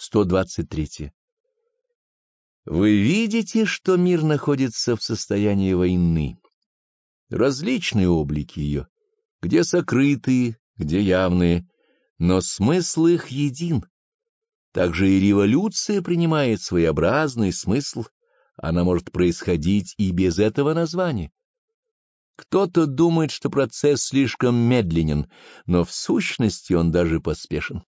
123. Вы видите, что мир находится в состоянии войны. Различные облики ее, где сокрытые, где явные, но смысл их един. Также и революция принимает своеобразный смысл, она может происходить и без этого названия. Кто-то думает, что процесс слишком медленен, но в сущности он даже поспешен.